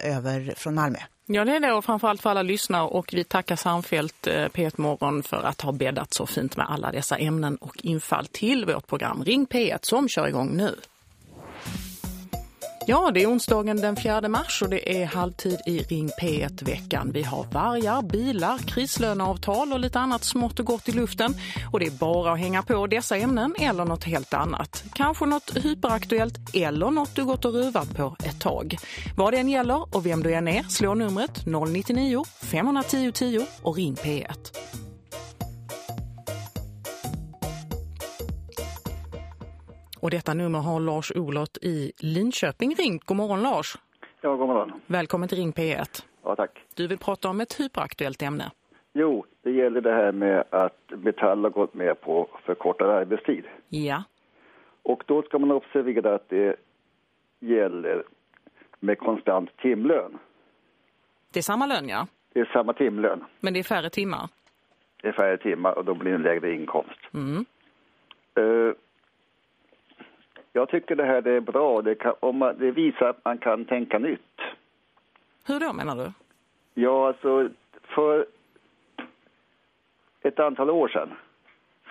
över från Malmö. Ja, det är det och framförallt för alla lyssnare och vi tackar samfällt eh, P1 Morgon för att ha bäddat så fint med alla dessa ämnen och infall till vårt program Ring P1 som kör igång nu. Ja, det är onsdagen den 4 mars och det är halvtid i Ring P1-veckan. Vi har vargar, bilar, krislöneavtal och lite annat smått och gott i luften. Och det är bara att hänga på dessa ämnen eller något helt annat. Kanske något hyperaktuellt eller något du gått och ruvat på ett tag. Vad det än gäller och vem du än är, slå numret 099 510 10 och ring P1. Och detta nummer har Lars Olot i Linköping ringt. God morgon Lars. Ja, god morgon. Välkommen till Ring P1. Ja, tack. Du vill prata om ett hyperaktuellt ämne. Jo, det gäller det här med att Metall har gått med på förkortad arbetstid. Ja. Och då ska man observera att det gäller med konstant timlön. Det är samma lön, ja. Det är samma timlön. Men det är färre timmar. Det är färre timmar och då blir det en lägre inkomst. Mm. Uh, jag tycker det här är bra. Det, kan, om man, det visar att man kan tänka nytt. Hur då menar du? Ja, alltså för ett antal år sedan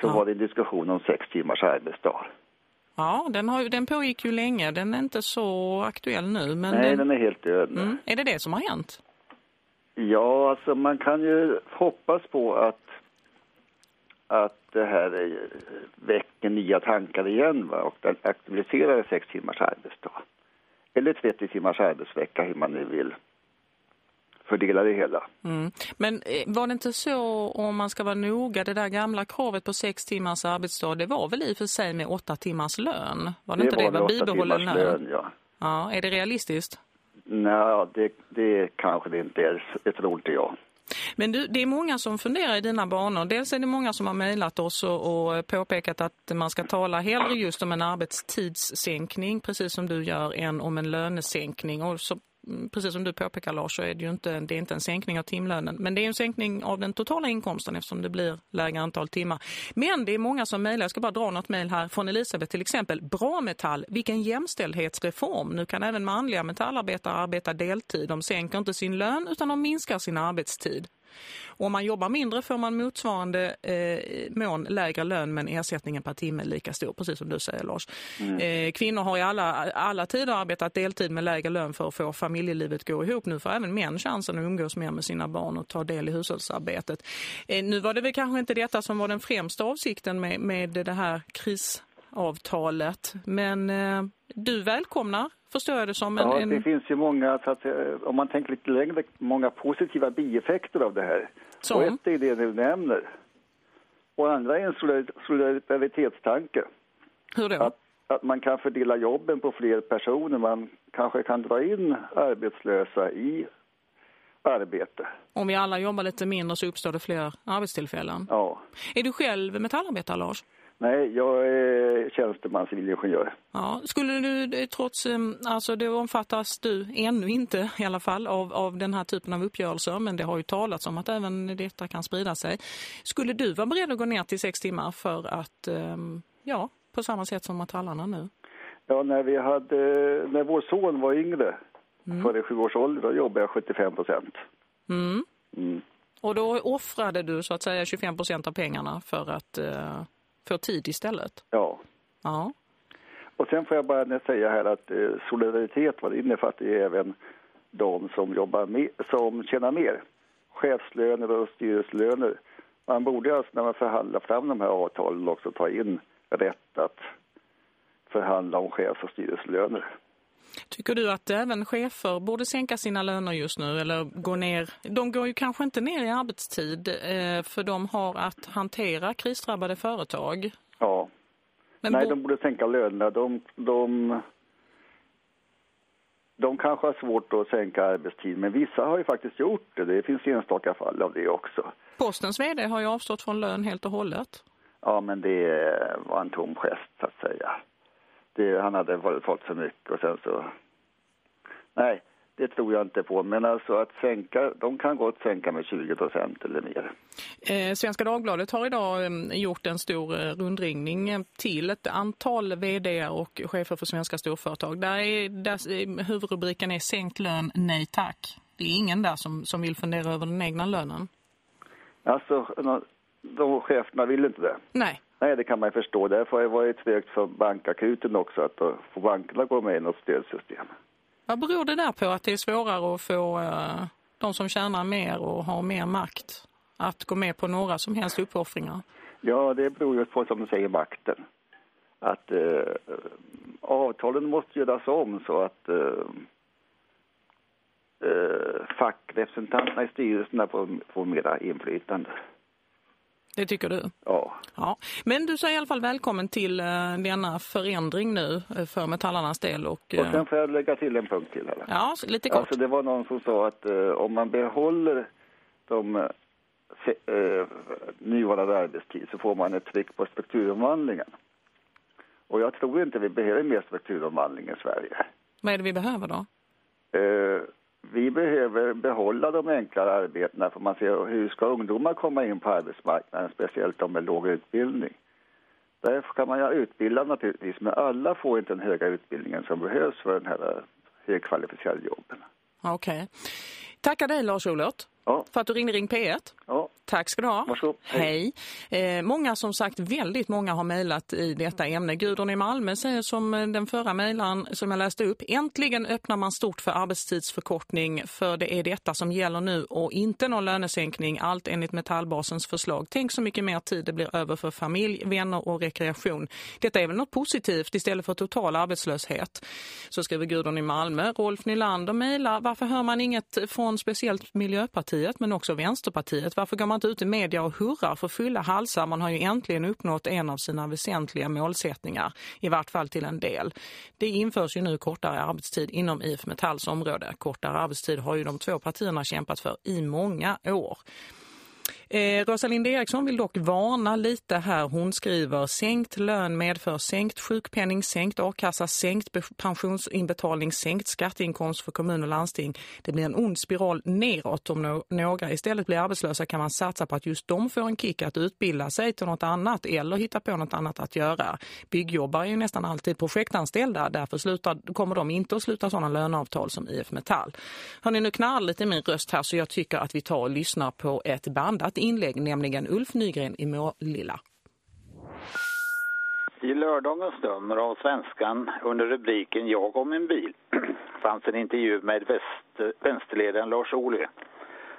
så Ja. var det en diskussion om sex timmars arbetsdag. Ja, den, har, den pågick ju länge. Den är inte så aktuell nu. Men Nej, den, den är helt död nu. mm, är det det som har hänt? Ja, alltså man kan ju hoppas på att, att det här är- väcker nya tankar igen va? och den aktualiserar sex timmars arbetsdag. Eller 30 timmars arbetsvecka, hur man nu vill fördela det hela. Mm. Men eh, var det inte så, om man ska vara noga, det där gamla kravet på sex timmars arbetsdag, det var väl i och för sig med åtta timmars lön? Var det, inte det? väl Var åtta bibehållen timmars lön? lön, ja. Ja, är det realistiskt? Nej, det, det kanske det inte är, det tror inte jag. Men du, det är många som funderar i dina banor. Dels är det många som har mejlat oss och, och påpekat att man ska tala hellre just om en arbetstidssänkning, precis som du gör, än om en lönesänkning. Och så, Mm, precis som du påpekar Lars, så är det ju inte, det är inte en sänkning av timlönen. Men det är en sänkning av den totala inkomsten eftersom det blir lägre antal timmar. Men det är många som mejlar, jag ska bara dra något mejl här från Elisabeth till exempel. Bra metall, vilken jämställdhetsreform. Nu kan även manliga metallarbetare arbeta deltid. De sänker inte sin lön utan de minskar sin arbetstid. Och om man jobbar mindre får man motsvarande eh, mån lägre lön men ersättningen per timme är lika stor, precis som du säger Lars. Eh, kvinnor har i alla, alla tider arbetat deltid med lägre lön för att få familjelivet gå ihop. Nu får även män chansen att umgås mer med sina barn och ta del i hushållsarbetet. Eh, nu var det väl kanske inte detta som var den främsta avsikten med, med det här krisavtalet. Men eh, du välkomnar, förstår jag det som. En, Ja, en... det finns ju många, så att, säga, om man tänker lite längre, många positiva bieffekter av det här. Som? Och ett är det du nämner. Och andra är en solidar- solidaritetstanke. Hur då? Att, att man kan fördela jobben på fler personer. Man kanske kan dra in arbetslösa i arbete. Om vi alla jobbar lite mindre så uppstår det fler arbetstillfällen. Ja. Är du själv metallarbetare, Lars? Nej, jag är tjänsteman, civilingenjör. Ja, skulle du eh, trots, eh, alltså det omfattas du ännu inte i alla fall av, av den här typen av uppgörelser, men det har ju talats om att även detta kan sprida sig. Skulle du vara beredd att gå ner till sex timmar för att, eh, ja, på samma sätt som metallarna nu? Ja, när vi hade, när vår son var yngre, före sju års ålder, då jobbade jag 75 procent. Mm. Mm. Och då offrade du så att säga 25 procent av pengarna för att eh, få tid istället? Ja. Ja. Och sen får jag bara säga här att eh, solidaritet vad det innefattar ju även de som jobbar med, som tjänar mer. Chefslöner och styrelselöner. Man borde alltså när man förhandlar fram de här avtalen också ta in rätt att förhandla om chefs- och styrelselöner. Tycker du att även chefer borde sänka sina löner just nu eller gå ner? De går ju kanske inte ner i arbetstid eh, för de har att hantera krisdrabbade företag. Ja. Men Nej, de borde sänka lönerna. De, de, de kanske har svårt att sänka arbetstid, men vissa har ju faktiskt gjort det. Det finns enstaka fall av det också. Postens vd har ju avstått från lön helt och hållet. Ja, men det var en tom gest, så att säga. Det, han hade fått för mycket och sen så... Nej, det tror jag inte på. Men alltså att sänka, de kan gott sänka med 20 procent eller mer. Eh, Svenska Dagbladet har idag eh, gjort en stor eh, rundringning eh, till ett antal vd och chefer för svenska storföretag. Där är, där, eh, huvudrubriken är sänkt lön, nej tack. Det är ingen där som, som vill fundera över den egna lönen. Alltså, de cheferna vill inte det. Nej. Nej, det kan man förstå. Därför har det varit trögt för bankakuten också att få bankerna gå med i något stödsystem. Vad beror det där på att det är svårare att få uh, de som tjänar mer och har mer makt att gå med på några som helst uppoffringar? Ja, det beror ju på som du säger makten. Att uh, avtalen måste göras om så att uh, fackrepresentanterna i styrelserna får, får mera inflytande. Det tycker du? Ja. ja. Men du säger i alla fall välkommen till uh, denna förändring nu uh, för metallarnas del. Och, och sen får jag lägga till en punkt till. Eller? Ja, lite kort. Alltså det var någon som sa att om man behåller de nuvarande arbetstid så får man ett tryck på strukturomvandlingen. Och jag tror inte vi behöver mer strukturomvandling i Sverige. Vad är det vi behöver då? Vi behöver behålla de enklare arbetena för man ser hur ska ungdomar komma in på arbetsmarknaden, speciellt de med låg utbildning. Därför kan man ju utbilda naturligtvis, men alla får inte den höga utbildningen som behövs för den här högkvalificerade jobben. Okej. Okay. Tackar dig Lars Olert ja. för att du ringde Ring P1. Ja. Tack ska du ha. Varsågod. Hej. Hej. Eh, många som sagt, väldigt många har mejlat i detta ämne. Gudrun i Malmö säger som eh, den förra mejlaren som jag läste upp. Äntligen öppnar man stort för arbetstidsförkortning för det är detta som gäller nu och inte någon lönesänkning. Allt enligt Metallbasens förslag. Tänk så mycket mer tid det blir över för familj, vänner och rekreation. Detta är väl något positivt istället för total arbetslöshet. Så skriver Gudrun i Malmö. Rolf Nylander mejlar. Varför hör man inget från speciellt Miljöpartiet men också Vänsterpartiet? Varför går man varit ute i media och hurrar för fulla halsar. Man har ju äntligen uppnått en av sina väsentliga målsättningar, i vart fall till en del. Det införs ju nu kortare arbetstid inom IF Metalls område. Kortare arbetstid har ju de två partierna kämpat för i många år. Eh, Rosalind Eriksson vill dock varna lite här. Hon skriver sänkt lön medför sänkt sjukpenning, sänkt a-kassa, sänkt pensionsinbetalning, sänkt skatteinkomst för kommun och landsting. Det blir en ond spiral neråt om no några istället blir arbetslösa kan man satsa på att just de får en kick att utbilda sig till något annat eller hitta på något annat att göra. Byggjobbare är ju nästan alltid projektanställda, därför slutar, kommer de inte att sluta sådana löneavtal som IF Metall. Hörrni, nu knarrar lite i min röst här så jag tycker att vi tar och lyssnar på ett bandat inlägg, nämligen Ulf Nygren i Målilla. I lördagens nummer av Svenskan under rubriken Jag om en bil fanns en intervju med väst, vänsterledaren Lars Ohly.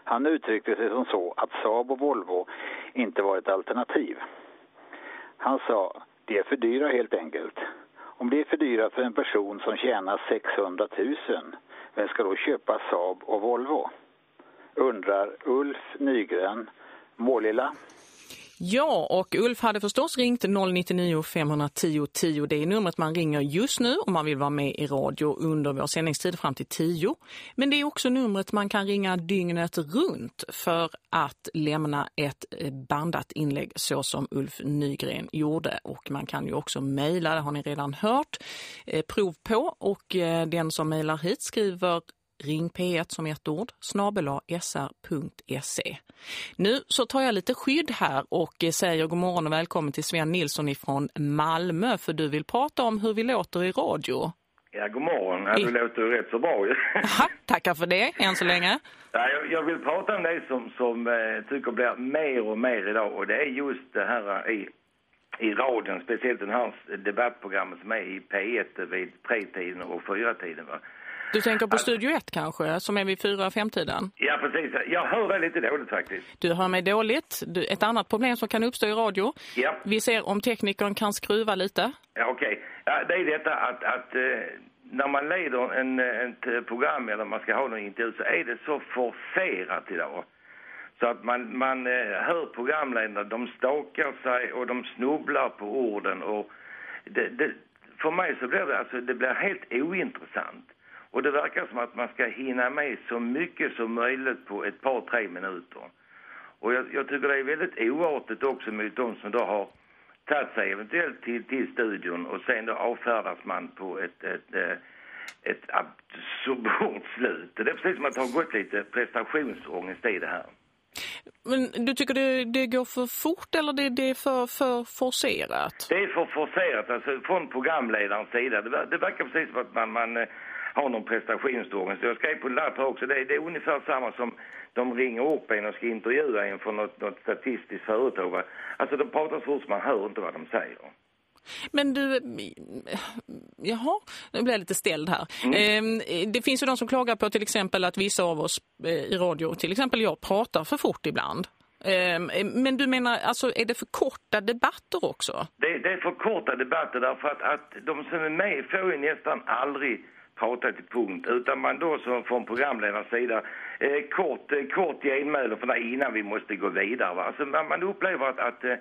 Han uttryckte sig som så att Saab och Volvo inte var ett alternativ. Han sa, det är för dyra helt enkelt. Om det är för dyra för en person som tjänar 600 000, vem ska då köpa Saab och Volvo? Undrar Ulf Nygren Målilla. Ja, och Ulf hade förstås ringt 099 510 10. Det är numret man ringer just nu om man vill vara med i radio under vår sändningstid fram till 10. Men det är också numret man kan ringa dygnet runt för att lämna ett eh, bandat inlägg så som Ulf Nygren gjorde. Och man kan ju också mejla, det har ni redan hört, eh, prov på. Och eh, den som mejlar hit skriver Ring P1 som ett ord, snabela sr.se. Nu så tar jag lite skydd här och säger god morgon och välkommen till Sven Nilsson ifrån Malmö för du vill prata om hur vi låter i radio. Ja, god morgon. Ja, du låter ju rätt så bra. Aha, tackar för det, än så länge. Ja, jag, jag vill prata om det som, som eh, tycker blir mer och mer idag och det är just det här i, i radion, speciellt den här debattprogrammet som är i P1 vid 3-tiden och 4-tiden. Du tänker på Studio 1 kanske, som är vid 4-5-tiden? Ja, precis. Jag hör det lite dåligt faktiskt. Du hör mig dåligt. Du, ett annat problem som kan uppstå i radio. Ja. Vi ser om teknikern kan skruva lite. Ja, okej. Okay. Ja, det är detta att, att eh, när man leder en, ett program eller man ska ha någon intervju så är det så forcerat idag. Så att man, man eh, hör programledarna, de stakar sig och de snubblar på orden och det, det, för mig så blir det alltså, det blir helt ointressant. Och det verkar som att man ska hinna med så mycket som möjligt på ett par, tre minuter. Och jag, jag tycker det är väldigt oartigt också mot de som då har tagit sig eventuellt till, till studion och sen då avfärdas man på ett, ett, ett, ett absurt slut. Det är precis som att det har gått lite prestationsångest i det här. Men du tycker det, det går för fort eller det, det är för, för forcerat? Det är för forcerat, alltså från programledarens sida. Det, det verkar precis som att man, man eh, har någon prestationsångest. Jag skrev på lapp också, det, det är ungefär samma som de ringer upp en och ska intervjua en för något, något statistiskt företag. Va? Alltså de pratar så fort man hör inte vad de säger. Men du, jaha, nu blir jag lite ställd här. Mm. Det finns ju de som klagar på till exempel att vissa av oss eh, i radio, till exempel jag, pratar för fort ibland. Men du menar, alltså är det för korta debatter också? Det, det är för korta debatter därför att, att de som är med får ju nästan aldrig prata till punkt utan man då som från programledarens sida eh, kort, eh, kort genmäler för det innan vi måste gå vidare. Va? Alltså man, man upplever att, att eh,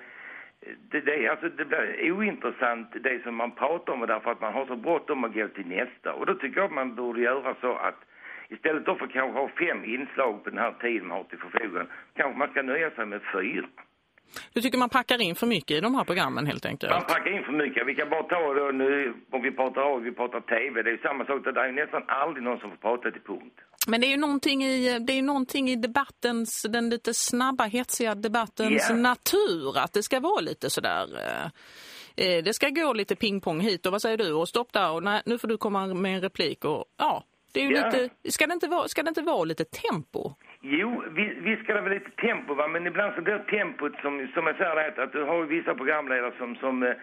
det, det, alltså det blir ointressant det som man pratar om därför att man har så bråttom att gå till nästa. Och då tycker jag att man borde göra så att istället för att kanske ha fem inslag på den här tiden man har till förfogande kanske man ska nöja sig med fyra. Du tycker man packar in för mycket i de här programmen helt enkelt? Man packar in för mycket. Vi kan bara ta då nu, om vi pratar av, vi pratar tv. Det är samma sak, det är nästan aldrig någon som får prata till punkt. Men det är ju någonting i, det är någonting i debattens, den lite snabba, hetsiga debattens yeah. natur. Att det ska vara lite sådär... Eh, eh, det ska gå lite pingpong hit och vad säger du? Och stopp där och nej, nu får du komma med en replik och ja, det är ju yeah. lite, ska det, inte vara, ska det inte vara lite tempo? Jo, visst ska det vara lite tempo va? men ibland så blir tempot som, som jag säger att, att du har vissa programledare som, som eh,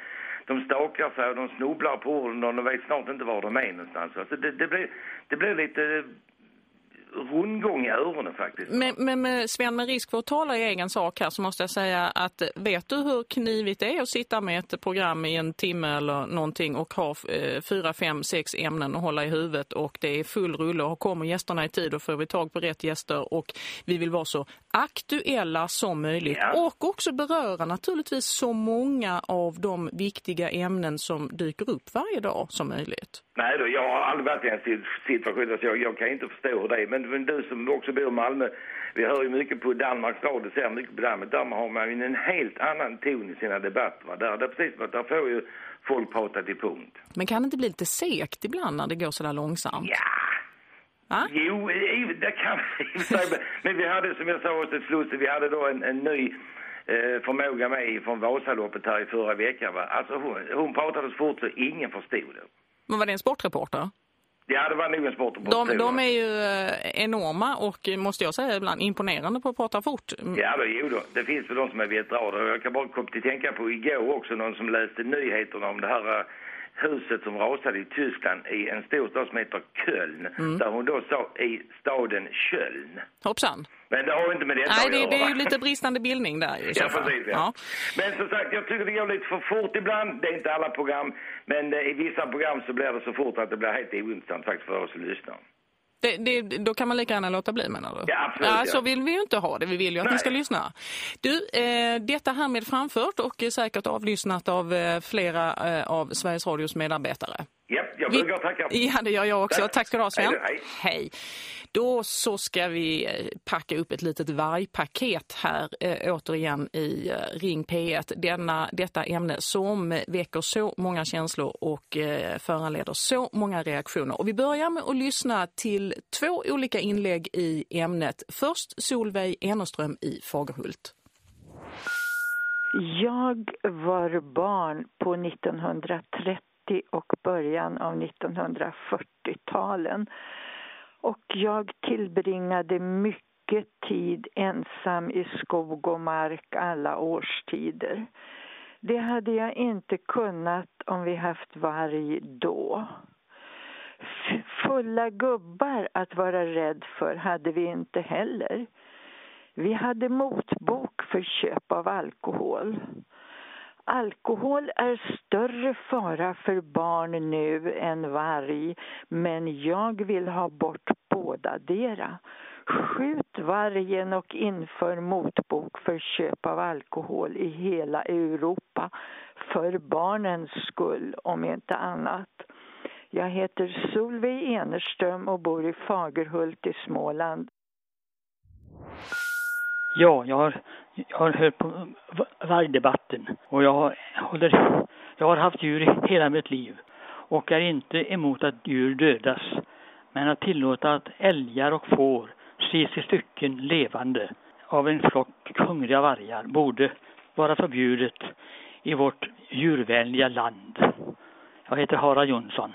de stakar sig och de snubblar på orden och de vet snart inte var de är någonstans. Alltså det, det, blir, det blir lite rundgång i öronen faktiskt. Men, men med Sven, med risk för att tala i egen sak här så måste jag säga att vet du hur knivigt det är att sitta med ett program i en timme eller någonting och ha eh, fyra, fem, sex ämnen att hålla i huvudet och det är full rulle och kommer gästerna i tid och får vi tag på rätt gäster och vi vill vara så aktuella som möjligt ja. och också beröra naturligtvis så många av de viktiga ämnen som dyker upp varje dag som möjligt. Nej då, jag har aldrig varit i en situation så jag, jag kan inte förstå det. Men, men du som också bor i Malmö, vi hör ju mycket på Danmarks radio, ser mycket på Danmark. Där har man en helt annan ton i sina debatter. Va? Där, där, precis, där får ju folk prata till punkt. Men kan det inte bli lite segt ibland när det går så där långsamt? Ja, Va? Jo, det kan vi Men vi hade, som jag sa åt Slusse, vi hade då en, en ny eh, förmåga med från Vasaloppet här i förra veckan. Va? Alltså hon, hon pratade så fort så ingen förstod det. Men var det en sportreporter? Ja, det var nog en sportreporter. De, de är ju eh, enorma och måste jag säga ibland imponerande på att prata fort. Mm. Ja, då, jo då. Det finns väl de som är veteraner. Jag kan bara komma till tänka på igår också någon som läste nyheterna om det här eh, huset som rasade i Tyskland i en stor stad som heter Köln. Mm. Där hon då sa i staden Köln. Hoppsan. Men det har inte med detta Nej, att det, göra. det är ju lite bristande bildning där i Ja, precis. Ja. ja. Men som sagt, jag tycker det går lite för fort ibland. Det är inte alla program. Men eh, i vissa program så blir det så fort att det blir helt ointressant faktiskt för oss att lyssna. Det, det, då kan man lika gärna låta bli, menar du? Ja, absolut. Ja, så vill vi ju inte ha det. Vi vill ju att Nej. ni ska lyssna. Du, eh, detta härmed framfört och säkert avlyssnat av eh, flera eh, av Sveriges Radios medarbetare. Ja, jag vill vi... tacka. Ja, det gör jag också. Tack, Tack ska du ha, Sven. Hej, hej. Då så ska vi eh, packa upp ett litet vargpaket här äh, återigen i äh, Ring P1. Denna, detta ämne som väcker så många känslor och äh, föranleder så många reaktioner. Och vi börjar med att lyssna till två olika inlägg i ämnet. Först Solveig Enerström i Fagerhult. Jag var barn på 1930 och början av 1940-talen och jag tillbringade mycket tid ensam i skog och mark alla årstider. Det hade jag inte kunnat om vi haft varg då. Fulla gubbar att vara rädd för hade vi inte heller. Vi hade motbok för köp av alkohol. Alkohol är större fara för barn nu än varg men jag vill ha bort båda dera. Skjut vargen och inför motbok för köp av alkohol i hela Europa för barnens skull, om inte annat. Jag heter Solveig Enerström och bor i Fagerhult i Småland. Ja, jag har, jag har hört på vargdebatten och jag har, håller, jag har haft djur hela mitt liv. och är inte emot att djur dödas. Men att tillåta att älgar och får ses i stycken levande av en flock hungriga vargar borde vara förbjudet i vårt djurvänliga land. Jag heter Harald Jonsson.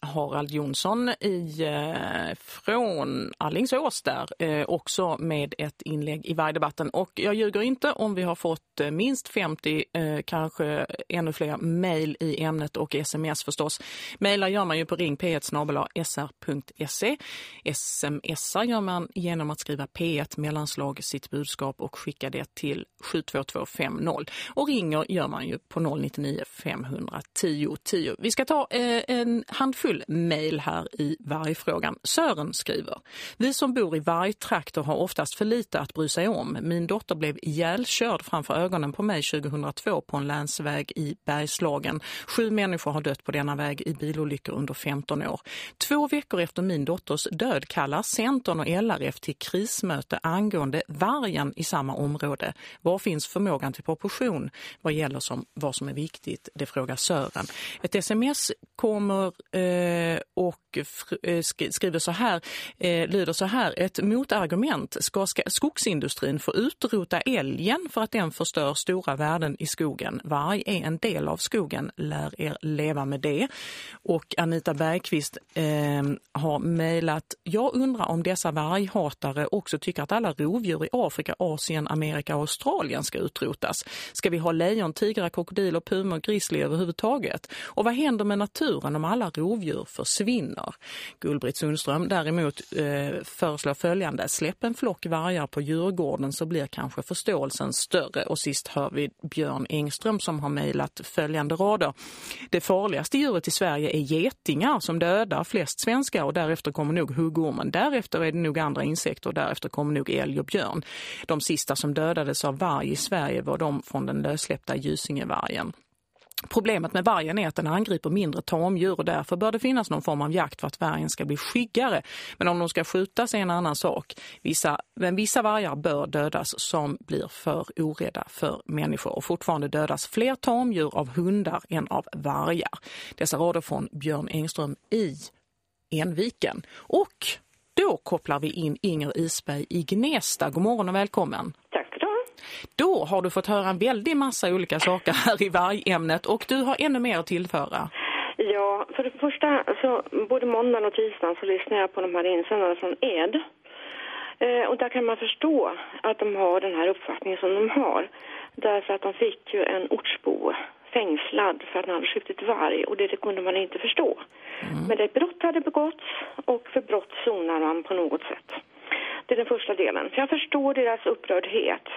Harald Jonsson i, eh, från Allingsås där eh, också med ett inlägg i vargdebatten. Och jag ljuger inte om vi har fått eh, minst 50, kanske ännu fler mejl i ämnet och sms förstås. Mejlar gör man ju på ring.p1 Smsar e. gör man genom att skriva P1 mellanslag sitt budskap och skicka det till 72250. Och ringer gör man ju på 099 510 10. Vi ska ta en handfull mejl här i vargfrågan. Sören skriver, vi som bor i vargtrakter har oftast för lite att bry sig om. Min dotter blev ihjälkörd framför ögonen på mig 2002 på en länsväg i Bergslagen. Sju människor har dött på denna väg i bilolyckor under 15 år. Två veckor efter min dotters död kallar Centern och LRF till krismöte angående vargen i samma område. Var finns förmågan till proportion vad gäller som vad som är viktigt? Det frågar Sören. Ett sms kommer Eh, och eh, skriver så här, eh, lyder så här. Ett motargument, ska skogsindustrin få utrota älgen för att den förstör stora värden i skogen? Varg är en del av skogen, lär er leva med det. Och Anita Bergqvist eh, har mejlat, jag undrar om dessa varghatare också tycker att alla rovdjur i Afrika, Asien, Amerika och Australien ska utrotas. Ska vi ha lejon, tigrar, krokodiler, pumor, grizzly överhuvudtaget? Och vad händer med naturen om alla rovdjur försvinner. Gullbritt Sundström däremot eh, föreslår följande. Släpp en flock vargar på djurgården så blir kanske förståelsen större. Och sist hör vi Björn Engström som har mejlat följande rader. Det farligaste djuret i Sverige är getingar som dödar flest svenskar och därefter kommer nog huggormen. Därefter är det nog andra insekter och därefter kommer nog älg och björn. De sista som dödades av varg i Sverige var de från den lössläppta Gysingevargen. Problemet med vargen är att den angriper mindre tamdjur och därför bör det finnas någon form av jakt för att vargen ska bli skyggare. Men om de ska skjutas är en annan sak. Vissa, men vissa vargar bör dödas som blir för orädda för människor och fortfarande dödas fler tamdjur av hundar än av vargar. Dessa rader från Björn Engström i Enviken. Och då kopplar vi in Inger Isberg i Gnesta. God morgon och välkommen. Då har du fått höra en väldig massa olika saker här i varje och du har ännu mer att tillföra. Ja, för det första så både måndagen och tisdagen så lyssnar jag på de här insändarna från Ed. Eh, och där kan man förstå att de har den här uppfattningen som de har. Därför att de fick ju en ortsbo fängslad för att han hade skjutit varg och det, det kunde man inte förstå. Mm. Men ett brott hade begåtts och för brott sonar man på något sätt. Det är den första delen. Så jag förstår deras upprördhet.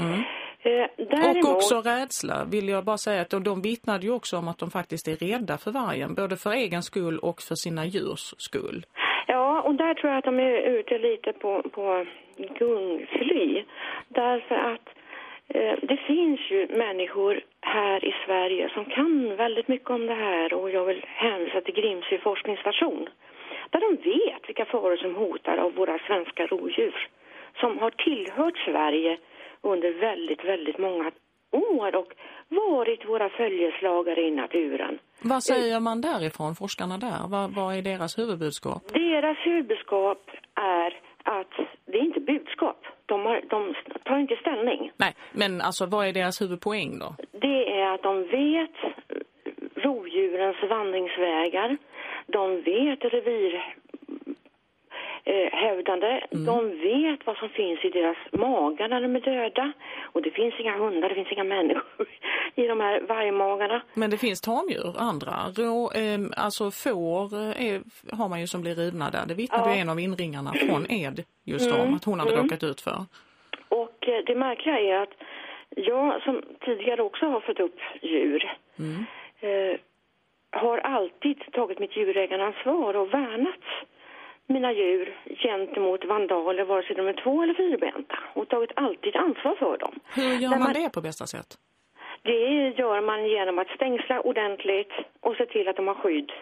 Mm. Eh, däremot... Och också rädsla vill jag bara säga att de, de vittnade ju också om att de faktiskt är rädda för vargen, både för egen skull och för sina djurs skull. Ja, och där tror jag att de är ute lite på, på gungfly. Därför att eh, det finns ju människor här i Sverige som kan väldigt mycket om det här och jag vill hänvisa till Grimsö forskningsstation där de vet vilka faror som hotar av våra svenska rovdjur som har tillhört Sverige under väldigt, väldigt många år och varit våra följeslagare i naturen. Vad säger man därifrån, forskarna där? Vad, vad är deras huvudbudskap? Deras huvudbudskap är att det är inte budskap. De, har, de tar inte ställning. Nej, men alltså vad är deras huvudpoäng då? Det är att de vet rovdjurens vandringsvägar. De vet revir eh, hävdande. Mm. De vet vad som finns i deras magar när de är döda. Och det finns inga hundar, det finns inga människor i de här vargmagarna. Men det finns tamdjur, andra. Rå, eh, alltså får eh, har man ju som blir rivna där. Det vittnade ja. en av inringarna från Ed just mm. om att hon hade mm. råkat ut för. Och eh, det märkliga är att jag som tidigare också har fått upp djur mm. eh, har alltid tagit mitt djurägaransvar och värnat mina djur gentemot vandaler, vare sig de är två eller fyrbenta. Och tagit alltid ansvar för dem. Hur gör man, man det på bästa sätt? Det gör man genom att stängsla ordentligt och se till att de har skydd.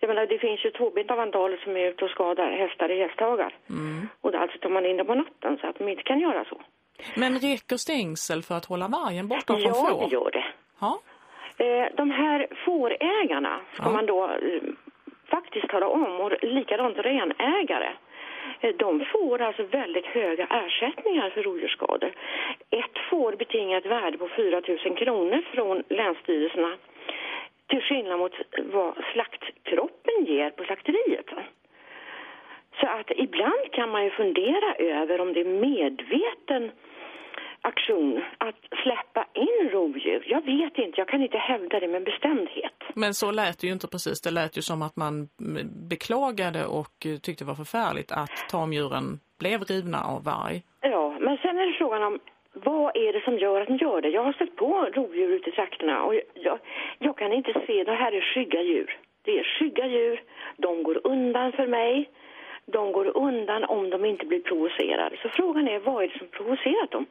Jag menar, det finns ju tvåbenta vandaler som är ute och skadar hästar i hästhagar. Mm. Och alltså tar man in dem på natten så att de inte kan göra så. Men räcker stängsel för att hålla vargen borta från ja, får? Ja, det gör det. Ja. Eh, de här fårägarna ska Ja. man då faktiskt tala om och likadant renägare. Eh, de får alltså väldigt höga ersättningar för rovdjursskador. Ett får betingar ett värde på 4 000 kronor från länsstyrelserna till skillnad mot vad slaktkroppen ger på slakteriet. Så att ibland kan man ju fundera över om det är medveten aktion att släppa in rovdjur. Jag vet inte, jag kan inte hävda det med bestämdhet. Men så lät det ju inte precis. Det lät ju som att man beklagade och tyckte det var förfärligt att tamdjuren blev rivna av varg. Ja, men sen är det frågan om vad är det som gör att de gör det? Jag har sett på rovdjur ute i trakterna och jag, jag kan inte se, det här är skygga djur. Det är skygga djur, de går undan för mig. De går undan om de inte blir provocerade. Så frågan är, vad är det som provocerat dem?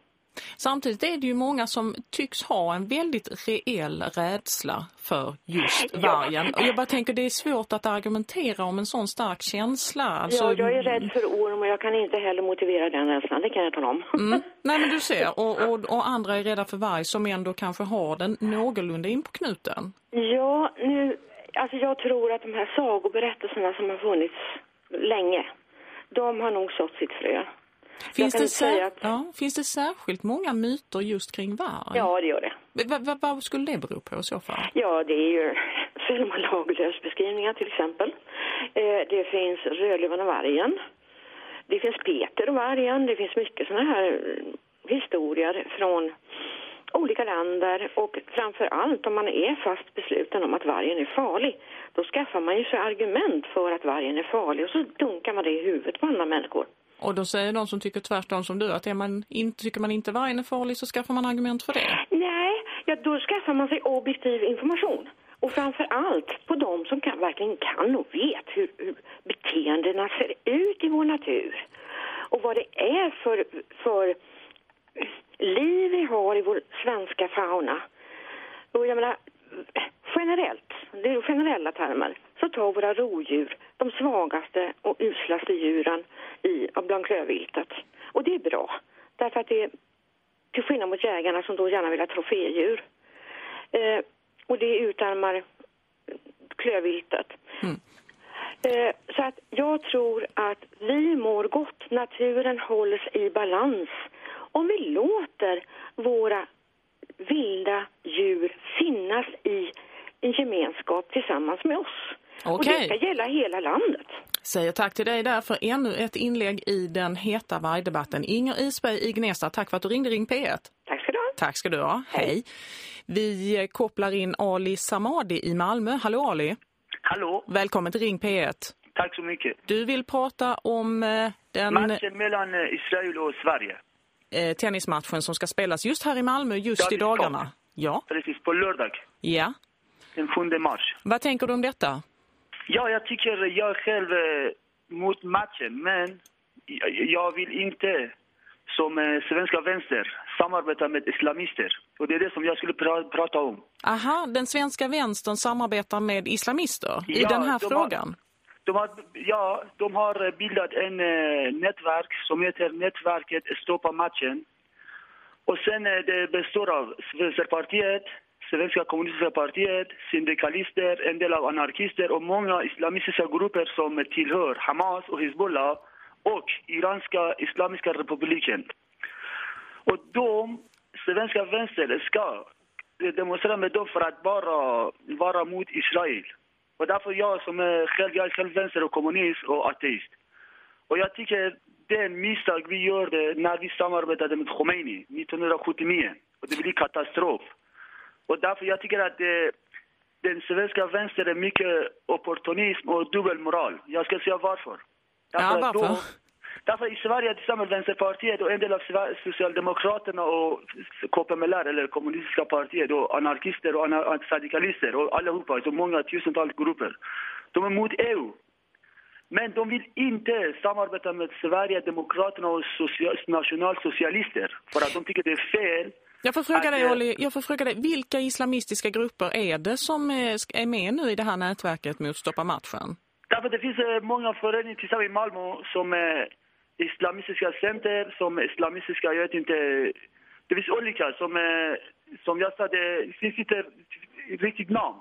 Samtidigt är det ju många som tycks ha en väldigt reell rädsla för just vargen. Och jag bara tänker det är svårt att argumentera om en sån stark känsla. Alltså, ja, jag är rädd för orm och jag kan inte heller motivera den rädslan, det kan jag tala om. Mm. Nej men du ser, och, och, och andra är rädda för varg som ändå kanske har den någorlunda in på knuten. Ja, nu, alltså jag tror att de här sagoberättelserna som har funnits länge, de har nog sått sitt frö. Finns det, säga att- ja, finns det särskilt många myter just kring varg? Ja, det gör det. Vad va, vad skulle det bero på i så fall? Ja, det är ju Selma Lagerlöfs beskrivningar till exempel. Eh, det finns Rödluvan och vargen. Det finns Peter och vargen. Det finns mycket såna här eh, historier från olika länder och framför allt om man är fast besluten om att vargen är farlig då skaffar man ju sig argument för att vargen är farlig och så dunkar man det i huvudet på andra människor. Och då säger de som tycker tvärtom som du att är man in, tycker man inte vargen är farlig så skaffar man argument för det. Nej, ja, då skaffar man sig objektiv information. Och framför allt på de som kan, verkligen kan och vet hur, hur beteendena ser ut i vår natur. Och vad det är för, för liv vi har i vår svenska fauna. Och jag menar, generellt, det är generella termer, så tar våra rovdjur de svagaste och uslaste djuren i, bland klövviltet. Och det är bra, därför att det är till skillnad mot jägarna som då gärna vill ha trofédjur. Eh, och det utarmar klövviltet. Mm. Eh, så att jag tror att vi mår gott, naturen hålls i balans om vi låter våra vilda djur finnas i en gemenskap tillsammans med oss. Och Okej. det ska gälla hela landet. Säger tack till dig där för ännu ett inlägg i den heta vargdebatten. Inger Isberg i Gnesta, tack för att du ringde Ring P1. Tack ska du ha. Tack ska du ha. Hej. Vi eh, kopplar in Ali Samadi i Malmö. Hallå Ali. Hallå, Välkommen till Ring P1. tack så mycket. Du vill prata om eh, den Matchen mellan eh, Israel och Sverige. Eh, tennismatchen som ska spelas just här i Malmö just i dagarna. Ja, Precis, på lördag, ja. den 7 mars. Vad tänker du om detta? Ja, jag tycker jag själv eh, mot matchen, men jag, vill inte som eh, svenska vänster samarbeta med islamister. Och det är det som jag skulle pra prata om. Aha, den svenska vänstern samarbetar med islamister i Ja, den här de har- frågan. De har, ja, de har eh, bildat en eh, nätverk som heter Nätverket Stoppa matchen. Och sen eh, det består av Vänsterpartiet, Svenska kommunistiska partiet, syndikalister, en del av anarkister och många islamistiska grupper som tillhör Hamas och Hezbollah och Iranska Islamiska republiken. Och de, svenska vänster, ska demonstrera med dem för att bara vara mot Israel. Och därför jag som är själv, jag är själv vänster och kommunist och ateist. Och jag tycker det misstag vi gör det när vi samarbetade med Khomeini 1979. Och det blir katastrof. Och därför jag tycker att det, den svenska vänstern är mycket opportunism och dubbelmoral. Jag ska säga varför. Ja, att varför? Därför i Sverige tillsammans med Vänsterpartiet och en del av Socialdemokraterna och KPMLR eller kommunistiska partiet och anarkister och radikalister och allihopa, så många tusentals grupper. De är mot EU. Men de vill inte samarbeta med Sverigedemokraterna och social, nationalsocialister för att de tycker det är fel. Jag får, fråga dig, eh, Olli, jag får fråga dig, vilka islamistiska grupper är det som eh, är med nu i det här nätverket mot Stoppa matchen? Därför det finns eh, många föreningar tillsammans i Malmö som islamistiska center, som islamistiska, jag vet inte. Det finns olika som, eh, som jag sa, det finns inte riktigt namn.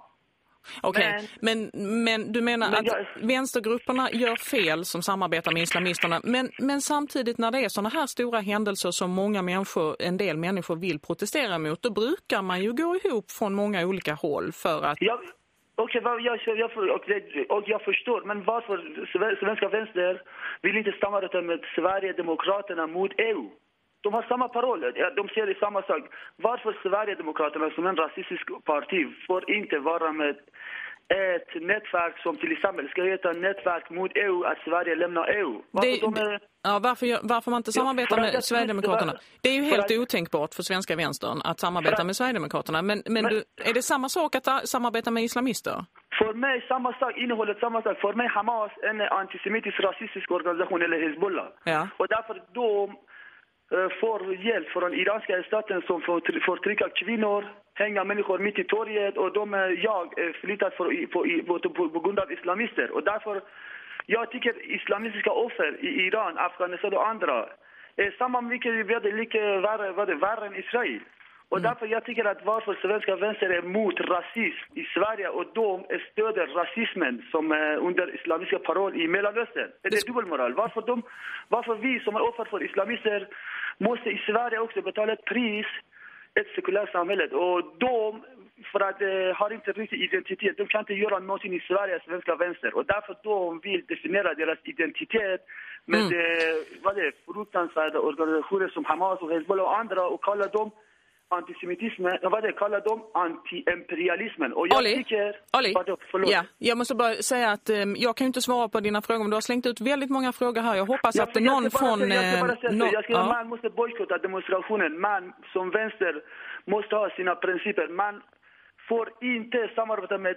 Okej, okay. men, men du menar men jag... att vänstergrupperna gör fel som samarbetar med islamisterna. Men, men samtidigt när det är sådana här stora händelser som många människor, en del människor vill protestera mot, då brukar man ju gå ihop från många olika håll för att... Ja. Okej, okay, jag, jag, och, jag förstår, men varför svenska vänster vill inte samarbeta med Sverigedemokraterna mot EU? De har samma paroller, de säger samma sak. Varför Sverigedemokraterna som en rasistisk parti får inte vara med ett nätverk som till exempel ska heta nätverk mot EU, att Sverige lämnar EU. Varför, det, de är... ja, varför, varför man inte samarbetar ja, med Sverigedemokraterna? Det är ju helt att... otänkbart för svenska vänstern att samarbeta med Sverigedemokraterna. Men, men, men... Du, är det samma sak att samarbeta med islamister? För mig samma sak, innehållet samma sak. För mig Hamas en antisemitisk rasistisk organisation eller Hezbollah. Ja. Och därför de Eh, får hjälp från iranska staten som förtrycker kvinnor, hänga människor mitt i torget och de jag flyttat för, på, på, på, på grund av islamister. Och därför, jag tycker islamistiska offer i Iran, Afghanistan och andra är samma mycket, lika värre, värre än Israel. Och mm. därför jag tycker att varför svenska vänster är mot rasism i Sverige och de stöder rasismen som är under islamiska paroll i Mellanöstern. Det är dubbelmoral. Varför, de, varför vi som är offer för islamister måste i Sverige också betala ett pris, ett sekulärt samhälle. Och de, för att eh, har inte riktig identitet, de kan inte göra någonting i Sverige, svenska vänster. Och därför de vill definiera deras identitet med mm. eh, vad det är, fruktansvärda organisationer som Hamas och Hezbollah och andra och kalla dem antisemitismen, vad det kallar de antiimperialismen. Och jag Olli, tycker... Olli, ja, jag måste bara säga att um, jag kan ju inte svara på dina frågor, men du har slängt ut väldigt många frågor här. Jag hoppas jag, att någon jag från... Säga, jag ska bara säga, no, jag ska, ja. Man måste bojkotta demonstrationen. Man som vänster måste ha sina principer. Man får inte samarbeta med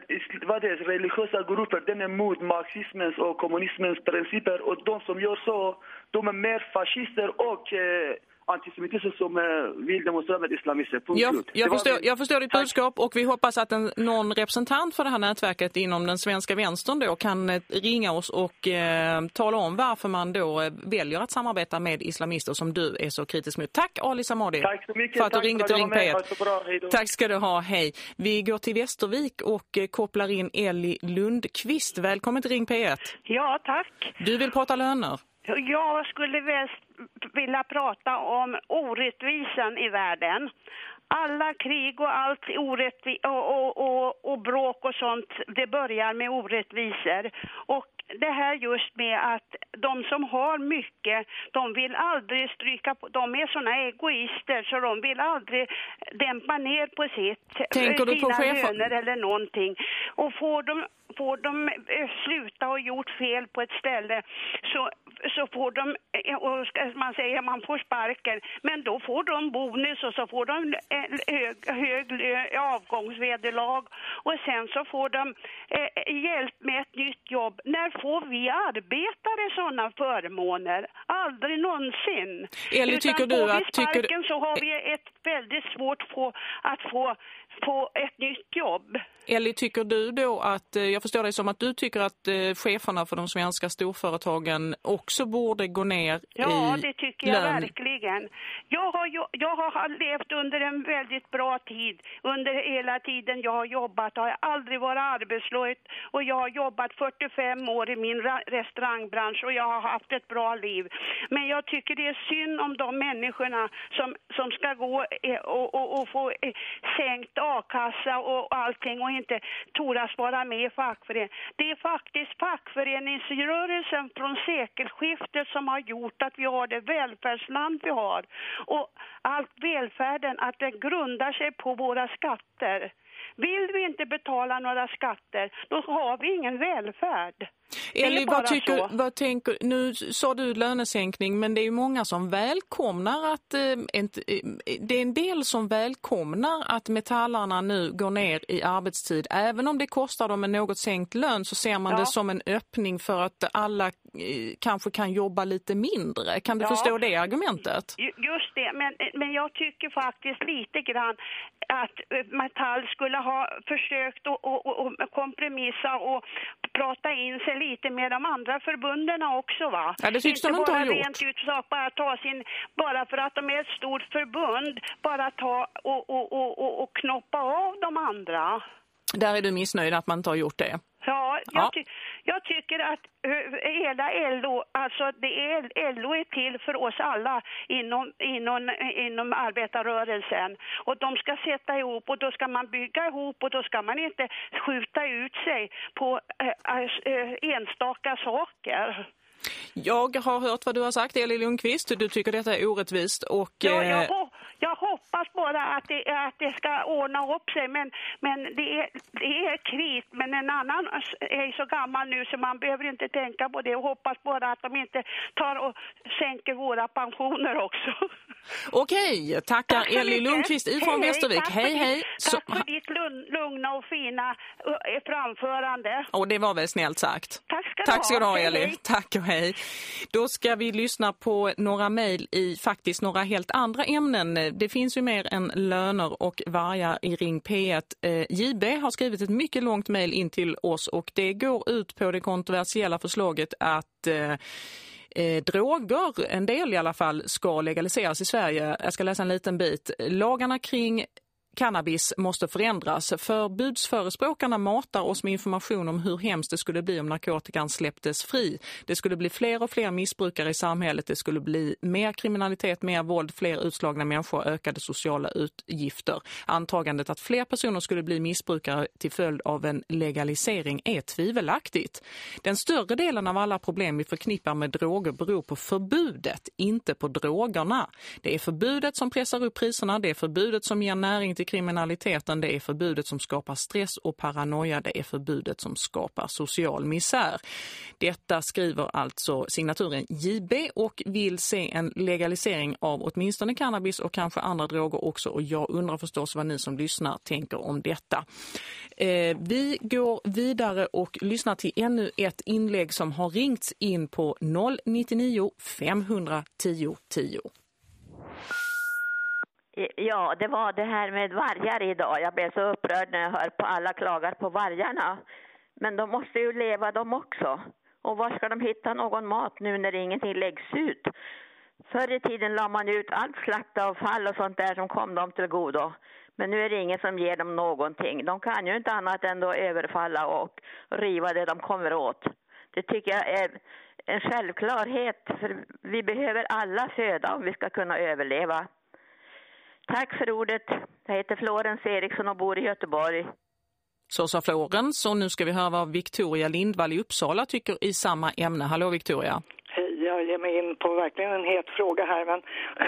vad det är, religiösa grupper. Den är mot marxismens och kommunismens principer. Och de som gör så, de är mer fascister och... Eh, antisemitism som eh, vill demonstrera med islamister. Jag, jag, förstår, jag förstår ditt budskap och vi hoppas att en, någon representant för det här nätverket inom den svenska vänstern då kan eh, ringa oss och eh, tala om varför man då eh, väljer att samarbeta med islamister som du är så kritisk mot. Tack Ali Samadi Tack så mycket. för att du ringde till Ring P1. Tack ska du ha, hej. Vi går till Västervik och kopplar in Ellie Lundqvist. Välkommen till Ring P1. Ja, tack. Du vill prata löner. Jag skulle väst vilja prata om orättvisan i världen. Alla krig och allt orättvis och, och, och, och bråk och sånt, det börjar med orättvisor. Och det här just med att de som har mycket, de vill aldrig stryka på, de är såna egoister så de vill aldrig dämpa ner på sitt, Tänker du på sina löner eller någonting. Och får de får de eh, sluta och gjort fel på ett ställe så, så får de, och man säger man får sparken, men då får de bonus och så får de hög, hög avgångsvederlag och sen så får de eh, hjälp med ett nytt jobb. När får vi arbetare sådana förmåner? Aldrig någonsin. Eller tycker Utan du vi sparken tycker... så har vi ett väldigt svårt få, att få få ett nytt jobb. Ellie, tycker du då att, eh, jag förstår det som att du tycker att eh, cheferna för de svenska storföretagen också borde gå ner ja, i det tycker jag lön. verkligen. Jag har, jag har levt under en väldigt bra tid. Under hela tiden jag har jobbat har jag aldrig varit arbetslös och jag har jobbat 45 år i min restaurangbransch och jag har haft ett bra liv. Men jag tycker det är synd om de människorna som, som ska gå eh, och, och, och få sänkt a-kassa och allting och inte toras vara med i fackföreningen. Det är faktiskt fackföreningsrörelsen från sekelskiftet som har gjort att vi har det välfärdsland vi har. Och allt välfärden, att den grundar sig på våra skatter. Vill vi inte betala några skatter, då har vi ingen välfärd. Ellie, vad, tycker, vad tänker, nu sa du lönesänkning men det är ju många som välkomnar att, eh, eh, det är en del som välkomnar att metallarna nu går ner i arbetstid. Även om det kostar dem en något sänkt lön så ser man ja. det som en öppning för att alla eh, kanske kan jobba lite mindre. Kan du ja. förstå det argumentet? Just det, men, men jag tycker faktiskt lite grann att Metall skulle ha försökt att kompromissa och prata in sig lite med de andra förbunden också va? Ja, det tycks de inte ha gjort. rent ut sak, bara ta sin, bara för att de är ett stort förbund, bara ta och, och, och, och, och knoppa av de andra. Där är du missnöjd att man inte har gjort det? Ja, jag, Ja. Ty jag tycker att uh, hela LO, alltså det är, LO är till för oss alla inom, inom, inom arbetarrörelsen. Och de ska sätta ihop och då ska man bygga ihop och då ska man inte skjuta ut sig på uh, uh, enstaka saker. Jag har hört vad du har sagt, Eli Lundqvist. Du tycker detta är orättvist och... Ja, jag, eh, ho jag hoppas bara att det, att det ska ordna upp sig, men, men det, är, det är kris. Men en annan är så gammal nu så man behöver inte tänka på det och hoppas bara att de inte tar och sänker våra pensioner också. Okej, tackar Tack så Eli mycket. Lundqvist ifrån Hej, Västervik. tack Hej, hej. Så, Tack för ditt lugn, lugna och fina uh, framförande. och det var väl snällt sagt. Tack ska Tack ska du ha, Hej, Eli. hej. Tack och hej. Då ska vi lyssna på några mejl i faktiskt några helt andra ämnen. Det finns ju mer än löner och vargar i Ring P1. Eh, JB har skrivit ett mycket långt mejl in till oss och det går ut på det kontroversiella förslaget att eh, eh, droger, en del i alla fall, ska legaliseras i Sverige. Jag ska läsa en liten bit. Lagarna kring cannabis måste förändras. Förbudsförespråkarna matar oss med information om hur hemskt det skulle bli om narkotikan släpptes fri. Det skulle bli fler och fler missbrukare i samhället. Det skulle bli mer kriminalitet, mer våld, fler utslagna människor och ökade sociala utgifter. Antagandet att fler personer skulle bli missbrukare till följd av en legalisering är tvivelaktigt. Den större delen av alla problem vi förknippar med droger beror på förbudet, inte på drogerna. Det är förbudet som pressar upp priserna, det är förbudet som ger näring till kriminaliteten, det är förbudet som skapar stress och paranoia, det är förbudet som skapar social misär. Detta skriver alltså signaturen JB och vill se en legalisering av åtminstone cannabis och kanske andra droger också och jag undrar förstås vad ni som lyssnar tänker om detta. Eh, vi går vidare och lyssnar till ännu ett inlägg som har ringts in på 099 510 10. Ja, det var det här med vargar idag. Jag blev så upprörd när jag hör på alla klagar på vargarna. Men de måste ju leva de också. Och var ska de hitta någon mat nu när ingenting läggs ut? Förr i tiden la man ut allt slaktavfall och sånt där som kom dem till godo. Men nu är det ingen som ger dem någonting. De kan ju inte annat än då överfalla och riva det de kommer åt. Det tycker jag är en självklarhet. För vi behöver alla föda om vi ska kunna överleva. Tack för ordet. Jag heter Florens Eriksson och bor i Göteborg. Så sa Florens och nu ska vi höra vad Victoria Lindvall i Uppsala tycker i samma ämne. Hallå Victoria. Jag ger mig in på verkligen en het fråga här men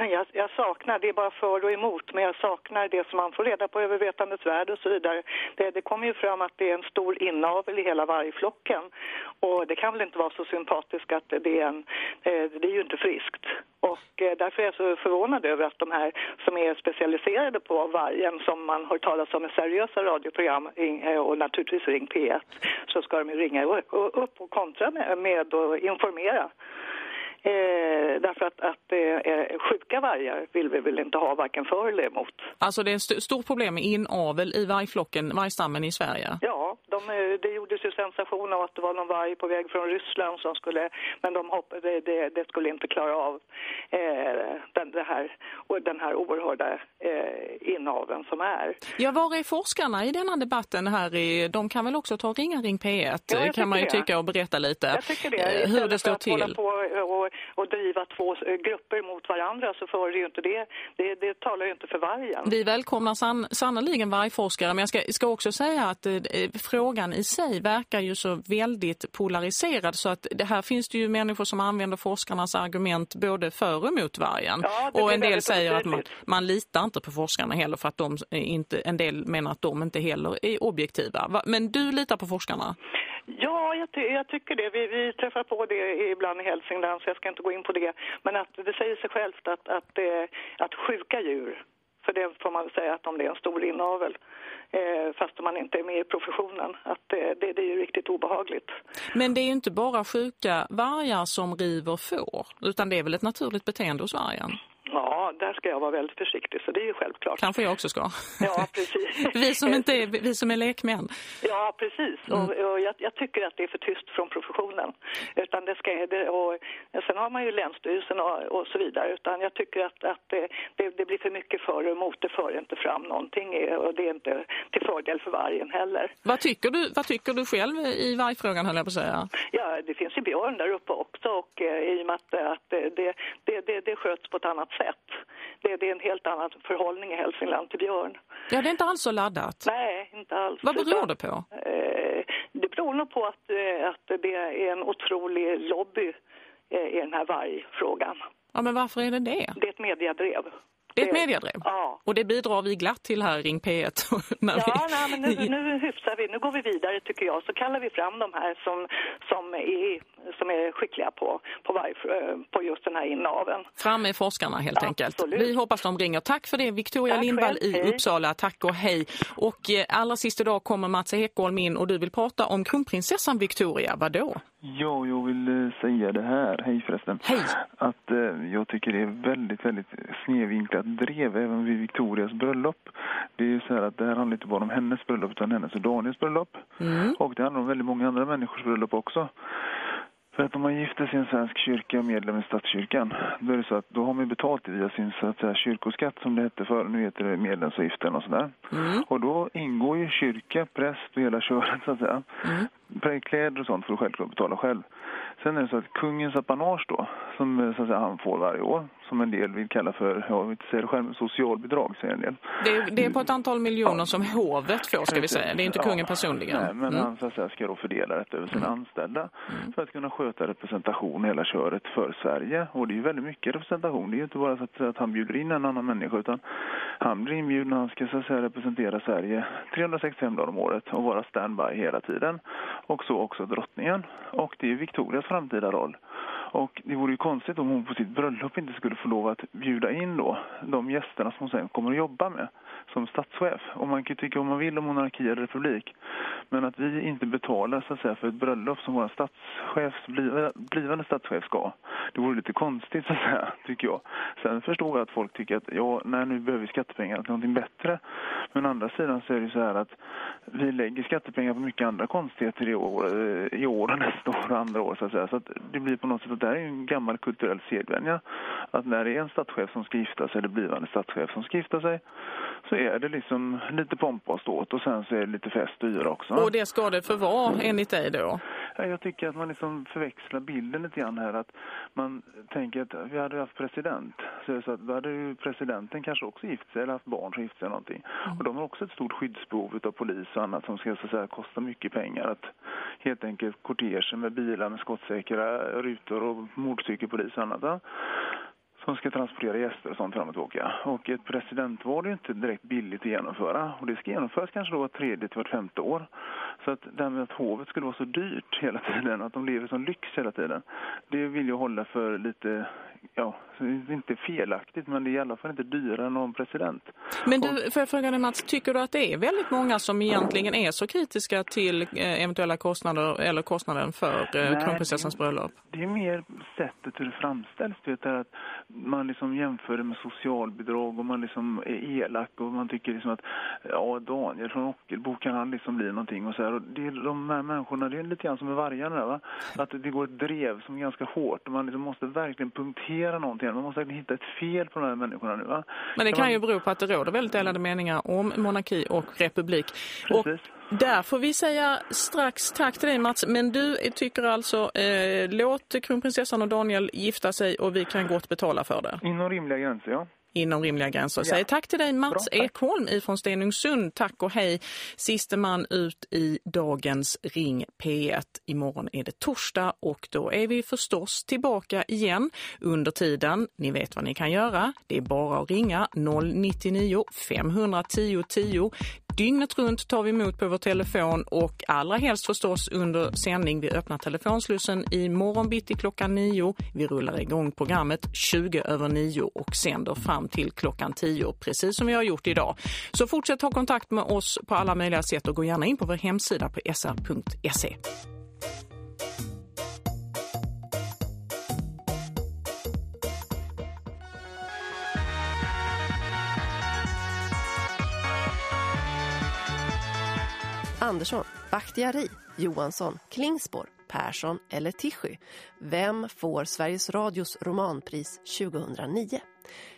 jag, jag saknar, det är bara för och emot, men jag saknar det som man får reda på över vetandets värld och så vidare. Det, det kommer ju fram att det är en stor inavel i hela vargflocken och det kan väl inte vara så sympatiskt att det är en, eh, det är ju inte friskt. Och eh, därför är jag så förvånad över att de här som är specialiserade på vargen som man har talat om i seriösa radioprogram eh, och naturligtvis Ring P1 så ska de ju ringa upp och kontra med, med och informera. Eh, därför att, att eh, sjuka vargar vill vi väl inte ha varken för eller emot. Alltså det är ett st- stort problem med inavel i vargflocken, vargstammen i Sverige. Ja, de, eh, det gjordes ju sensation av att det var någon varg på väg från Ryssland som skulle, men de hoppade, det, det skulle inte klara av eh, den, det här, och den här oerhörda eh, inaveln som är. Ja, var är forskarna i denna debatten här? I, de kan väl också ta ringa Ring P1 Ja, kan man ju det. tycka och berätta lite Jag tycker det. eh, hur det står till. Och, driva två eh, grupper mot varandra så för det ju inte det. Det, det talar ju inte för vargen. Vi välkomnar san, sannoliken vargforskare men jag ska, ska också säga att eh, frågan i sig verkar ju så väldigt polariserad så att det här finns det ju människor som använder forskarnas argument både för och emot vargen. Ja, och en del säger att man, man litar inte på forskarna heller för att de är inte, en del menar att de inte heller är objektiva. Va- Men du litar på forskarna? Ja, jag, ty jag tycker det. Vi, vi träffar på det ibland i Hälsingland så jag ska inte gå in på det. Men att det säger sig självt att, att, att sjuka djur, för det får man säga att om det är en stor inavel, eh, fast man inte är med i professionen, att det, det är ju riktigt obehagligt. Men det är ju inte bara sjuka vargar som river får, utan det är väl ett naturligt beteende hos vargen? Ja, där ska jag vara väldigt försiktig, så det är ju självklart. Kanske jag också ska. Ja, precis. vi, som inte är, vi som är lekmän. Ja, precis. Mm. Och, och jag, jag, tycker att det är för tyst från professionen. Utan det ska, det, och, sen har man ju Länsstyrelsen och, och så vidare. Utan jag tycker att, att det, det, det blir för mycket för och emot. Det för inte fram någonting och det är inte till fördel för vargen heller. Vad tycker du, vad tycker du själv i vargfrågan, höll jag på att säga? Ja, det finns ju björn där uppe också och eh, i och med att, att det, det, det, det sköts på ett annat sätt. Det, det är en helt annan förhållning i Hälsingland till björn. Ja, det är inte alls så laddat. Nej, inte alls. Vad beror det på? Eh, det beror nog på att, eh, att det är en otrolig lobby eh, i den här vargfrågan. Ja, men varför är det det? Det är ett mediadrev. Det är ett mediadrev? Ja. Och det bidrar vi glatt till här Ring P1. ja, vi... nej, men nu, nu hyfsar vi. Nu går vi vidare tycker jag. Så kallar vi fram de här som, som, är, som är skickliga på, på, varje, på just den här inaven. Fram med forskarna helt ja, enkelt. Absolut. Vi hoppas de ringer. Tack för det Victoria Tack Lindvall själv. i Hej. Uppsala. Tack och hej. Och eh, allra sist idag kommer Mats Ekholm in och du vill prata om kronprinsessan Victoria. Vad då? Ja, jag vill eh, säga det här, hej förresten. Hej! Att eh, jag tycker det är väldigt, väldigt snedvinklat drev även vid Victorias bröllop. Det är ju så här att det här handlar inte bara om hennes bröllop utan hennes och Daniels bröllop. Mm. Och det handlar om väldigt många andra människors bröllop också. För att om man gifter sig i en svensk kyrka och medlem i statskyrkan, då är det så att då har man betalt via sin så att säga, kyrkoskatt som det hette förr. Nu heter det medlemsavgiften och sådär. Mm. Och då ingår ju kyrka, präst och hela köret så att säga. Mm. Kläder och sånt får du självklart betala själv. Sen är det så att kungens apanage då, som eh, så att säga, han får varje år, som en del vill kalla för, vill inte säga det själv, socialbidrag säger en del. Det är, det är på ett antal miljoner som hovet får ska vi säga. Det är inte Ja. kungen personligen. Nej, men Mm. han så att säga, ska då fördela det över sina anställda för att kunna sköta representation i hela köret för Sverige. Och det är ju väldigt mycket representation. Det är ju inte bara så att, att han bjuder in en annan människa utan han blir inbjuden och han ska så att säga, representera Sverige 365 dagar om året och vara standby hela tiden. Och så också drottningen. Och det är Victorias framtida roll. Och det vore ju konstigt om hon på sitt bröllop inte skulle få lov att bjuda in då de gästerna som hon sen kommer att jobba med som statschef. Och man kan tycka om man vill om monarki eller republik. Men att vi inte betalar så att säga för ett bröllop som vår statschef, blivande statschef ska. Det vore lite konstigt så att säga, tycker jag. Sen förstår jag att folk tycker att ja, nej, nu behöver vi skattepengar till någonting bättre. Men å andra sidan så är det så här att vi lägger skattepengar på mycket andra konstigheter i år, eh, i år och nästa år och andra år så att säga. Så att det blir på något sätt att det här är en gammal kulturell sedvänja. Att när det är en statschef som ska gifta sig eller blivande statschef som ska gifta sig så är det liksom lite pompa och ståt och sen så är det lite fest och yra också. Och det ska det för vara enligt dig då? Ja, Jag tycker att man liksom förväxlar bilden lite grann här. Att man tänker att vi hade haft president. Så är det så att då hade ju presidenten kanske också gift sig eller haft barn som gift sig eller någonting. Och de har också ett stort skyddsbehov av polis och annat som ska så säga, kosta mycket pengar. Att helt enkelt kortegen med bilar med skottsäkra rutor och motorcykelpolis och annat. Som ska transportera gäster och sånt fram och tillbaka. Och ett presidentval är ju inte direkt billigt att genomföra. Och det ska genomföras kanske då var tredje till vart femte år. Så att det här med att hovet skulle vara så dyrt hela tiden, att de lever som lyx hela tiden, det vill jag hålla för lite, ja, inte felaktigt, men det är i alla fall inte dyrare än någon president. Men du, får jag fråga dig Mats, tycker du att det är väldigt många som egentligen är så kritiska till eh, eventuella kostnader eller kostnaden för eh, kronprinsessans bröllop? Det är mer sättet hur det framställs, du vet, att man liksom jämför det med socialbidrag och man liksom är elak och man tycker liksom att ja, Daniel från Ockelbo kan han liksom bli någonting och så här. Och det är de här människorna, det är lite grann som med vargarna va? Att det går ett drev som är ganska hårt och man liksom måste verkligen punktera någonting. Man måste hitta ett fel på de här människorna nu, va? Men det Kan kan man- ju bero på att det råder väldigt delade meningar om monarki och republik. Och Precis. där får vi säga strax tack till dig Mats. Men du tycker alltså, eh, låt kronprinsessan och Daniel gifta sig och vi kan gott betala för det. Inom rimliga gränser, ja. Inom rimliga gränser. Ja. Säg tack till dig Mats Bra, tack. Ekholm ifrån Stenungsund. Tack och hej. Siste man ut i dagens Ring P1. Imorgon är det torsdag och då är vi förstås tillbaka igen. Under tiden, ni vet vad ni kan göra. Det är bara att ringa 099 510 10. Dygnet runt tar vi emot på vår telefon och allra helst förstås under sändning. Vi öppnar telefonslussen i morgonbitti klockan nio. Vi rullar igång programmet 20 över nio och sänder fram till klockan tio, precis som vi har gjort idag. Så fortsätt ha kontakt med oss på alla möjliga sätt och gå gärna in på vår hemsida på sr.se. Andersson, Bakhtiari, Johansson, Klingspor, Persson eller Tisky. Vem får Sveriges Radios romanpris 2009?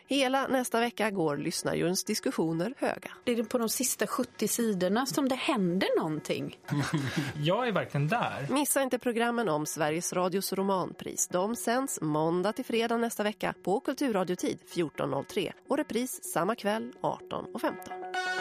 Hela nästa vecka går lyssnarjuryns diskussioner höga. Det är på de sista 70 sidorna som det händer någonting. Jag är verkligen där. Missa inte programmen om Sveriges Radios romanpris. De sänds måndag till fredag nästa vecka på Kulturradiotid 14.03 och repris samma kväll 18.15.